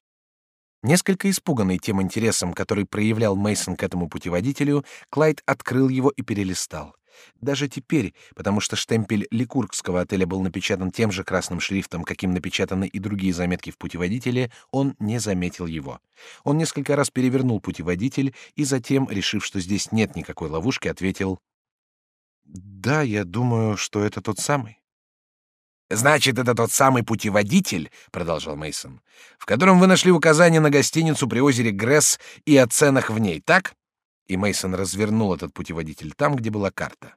Несколько испуганный тем интересом, который проявлял Мейсон к этому путеводителю, Клайд открыл его и перелистал. Даже теперь, потому что штемпель Ликургского отеля был напечатан тем же красным шрифтом, каким напечатаны и другие заметки в путеводителе, он не заметил его. Он несколько раз перевернул путеводитель и затем, решив, что здесь нет никакой ловушки, ответил: "Да, я думаю, что это тот самый". Значит, это тот самый путеводитель, продолжал Мейсон, в котором вы нашли указание на гостиницу при озере Гресс и о ценах в ней, так? И Мейсон развернул этот путеводитель там, где была карта.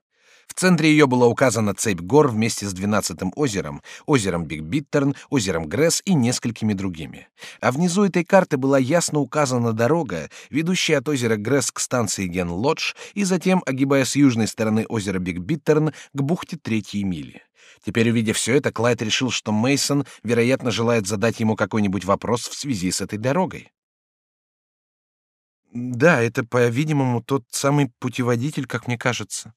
В центре ее была указана цепь гор вместе с двенадцатым озером, озером Биг Биттерн, озером Гресс и несколькими другими. А внизу этой карты была ясно указана дорога, ведущая от озера Гресс к станции Ген-Лодж и затем, огибая с южной стороны озера Биг Биттерн, к бухте Третьей мили. Теперь, увидев все это, Клайд решил, что Мейсон, вероятно, желает задать ему какой-нибудь вопрос в связи с этой дорогой. Да, это, по-видимому, тот самый путеводитель, как мне кажется.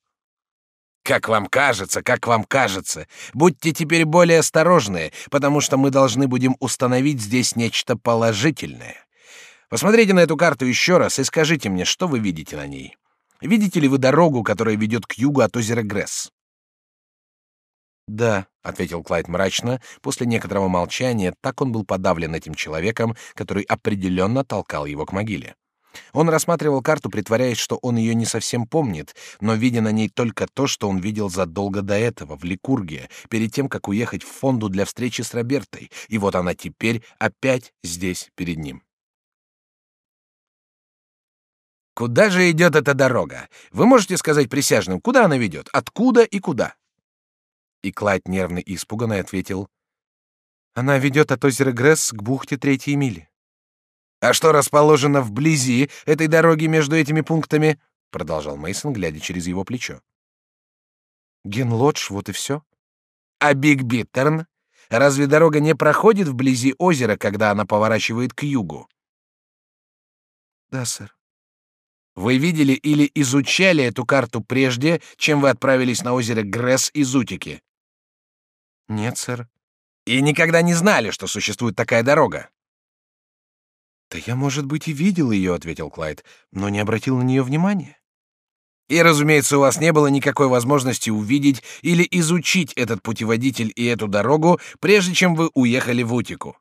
Как вам кажется, как вам кажется. Будьте теперь более осторожны, потому что мы должны будем установить здесь нечто положительное. Посмотрите на эту карту еще раз и скажите мне, что вы видите на ней. Видите ли вы дорогу, которая ведет к югу от озера Гресс? Да, ответил Клайд мрачно, после некоторого молчания, так он был подавлен этим человеком, который определенно толкал его к могиле. Он рассматривал карту, притворяясь, что он ее не совсем помнит, но видя на ней только то, что он видел задолго до этого в Ликурге, перед тем, как уехать в фонду для встречи с Робертой, и вот она теперь опять здесь перед ним. Куда же идет эта дорога? Вы можете сказать присяжным, куда она ведет, откуда и куда? И Клайд нервно и испуганно ответил: "Она ведет от озера Гресс к бухте Третьей мили". А что расположено вблизи этой дороги между этими пунктами? продолжал Мейсон, глядя через его плечо. Ген-Лодж, вот и все. А Биг Биттерн? Разве дорога не проходит вблизи озера, когда она поворачивает к югу? Да, сэр. Вы видели или изучали эту карту прежде, чем вы отправились на озеро Гресс из Утики? Нет, сэр. И никогда не знали, что существует такая дорога? Да я, может быть, и видел ее, ответил Клайд, но не обратил на нее внимания. И, разумеется, у вас не было никакой возможности увидеть или изучить этот путеводитель и эту дорогу, прежде чем вы уехали в Утику.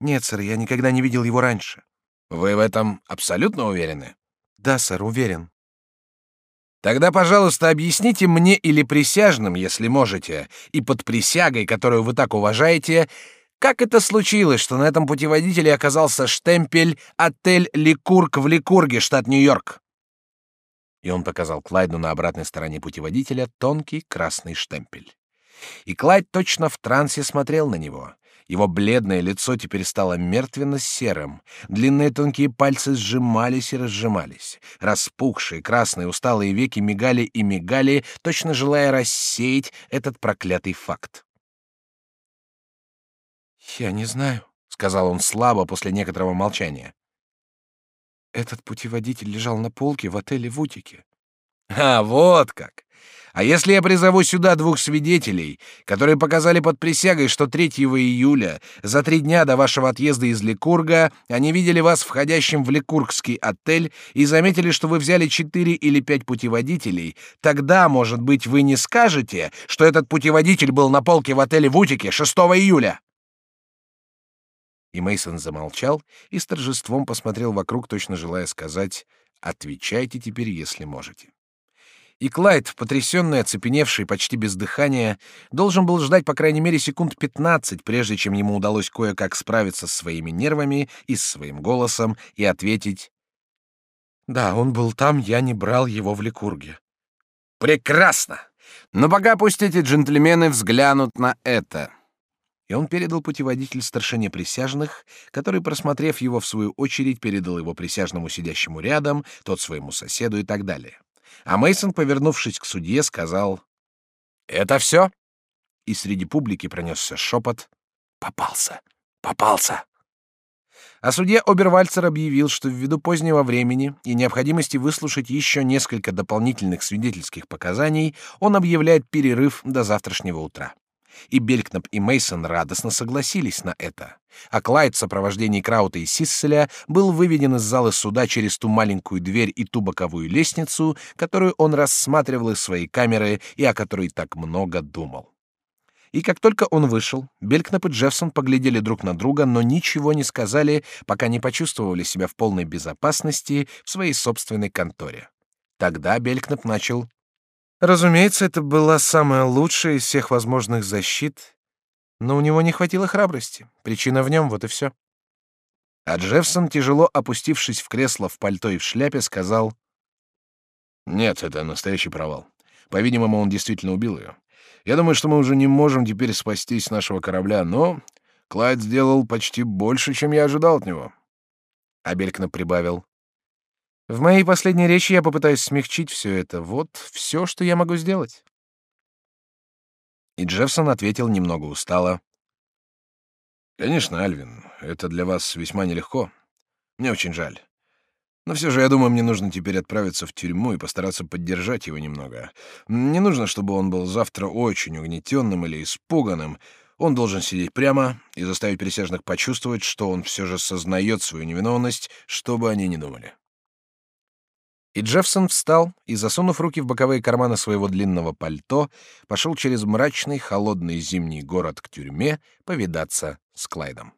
Нет, сэр, я никогда не видел его раньше. Вы в этом абсолютно уверены? Да, сэр, уверен. Тогда, пожалуйста, объясните мне или присяжным, если можете, и под присягой, которую вы так уважаете, как это случилось, что на этом путеводителе оказался штемпель «Отель Ликург» в Ликурге, штат Нью-Йорк? И он показал Клайду на обратной стороне путеводителя тонкий красный штемпель. И Клайд точно в трансе смотрел на него. Его бледное лицо теперь стало мертвенно-серым, длинные тонкие пальцы сжимались и разжимались, распухшие красные усталые веки мигали и мигали, точно желая рассеять этот проклятый факт. «Я не знаю», — сказал он слабо после некоторого молчания. «Этот путеводитель лежал на полке в отеле в Утике». «А, вот как! А если я призову сюда двух свидетелей, которые показали под присягой, что 3 июля, за три дня до вашего отъезда из Ликурга, они видели вас входящим в Ликургский отель и заметили, что вы взяли четыре или пять путеводителей, тогда, может быть, вы не скажете, что этот путеводитель был на полке в отеле в Утике 6 июля?» И Мейсон замолчал и с торжеством посмотрел вокруг, точно желая сказать: "Отвечайте теперь, если можете". И Клайд, потрясенный, оцепеневший, почти без дыхания, должен был ждать по крайней мере секунд пятнадцать, прежде чем ему удалось кое-как справиться с своими нервами и с своим голосом и ответить: "Да, он был там, я не брал его в Ликурге". Прекрасно. Но пока пусть эти джентльмены взглянут на это и он передал путеводитель старшине присяжных, который, просмотрев его в свою очередь, передал его присяжному сидящему рядом, тот своему соседу и так далее. А Мейсон, повернувшись к судье, сказал: "Это все?" И среди публики пронесся шепот: "Попался, попался." А судья Обервальцер объявил, что ввиду позднего времени и необходимости выслушать еще несколько дополнительных свидетельских показаний, он объявляет перерыв до завтрашнего утра. И Белькнап и Мейсон радостно согласились на это. А Клайд в сопровождении Краута и Сисселя был выведен из зала суда через ту маленькую дверь и ту боковую лестницу, которую он рассматривал из своей камеры и о которой так много думал. И как только он вышел, Белькнап и Джеффсон поглядели друг на друга, но ничего не сказали, пока не почувствовали себя в полной безопасности в своей собственной конторе. Тогда Белькнап начал Разумеется, это была самая лучшая из всех возможных защит, но у него не хватило храбрости. Причина в нем, вот и все. А Джеффсон, тяжело опустившись в кресло в пальто и в шляпе, сказал: "Нет, это настоящий провал. По-видимому, он действительно убил ее. Я думаю, что мы уже не можем теперь спастись с нашего корабля, но Клайд сделал почти больше, чем я ожидал от него. Абелькна прибавил. В моей последней речи я попытаюсь смягчить все это. Вот все, что я могу сделать. И Джеффсон ответил немного устало. Конечно, Альвин, это для вас весьма нелегко. Мне очень жаль. Но все же, я думаю, мне нужно теперь отправиться в тюрьму и постараться поддержать его немного. Не нужно, чтобы он был завтра очень угнетенным или испуганным. Он должен сидеть прямо и заставить присяжных почувствовать, что он все же сознает свою невиновность, что бы они ни думали. И Джеффсон встал и, засунув руки в боковые карманы своего длинного пальто, пошел через мрачный холодный зимний город к тюрьме повидаться с Клайдом.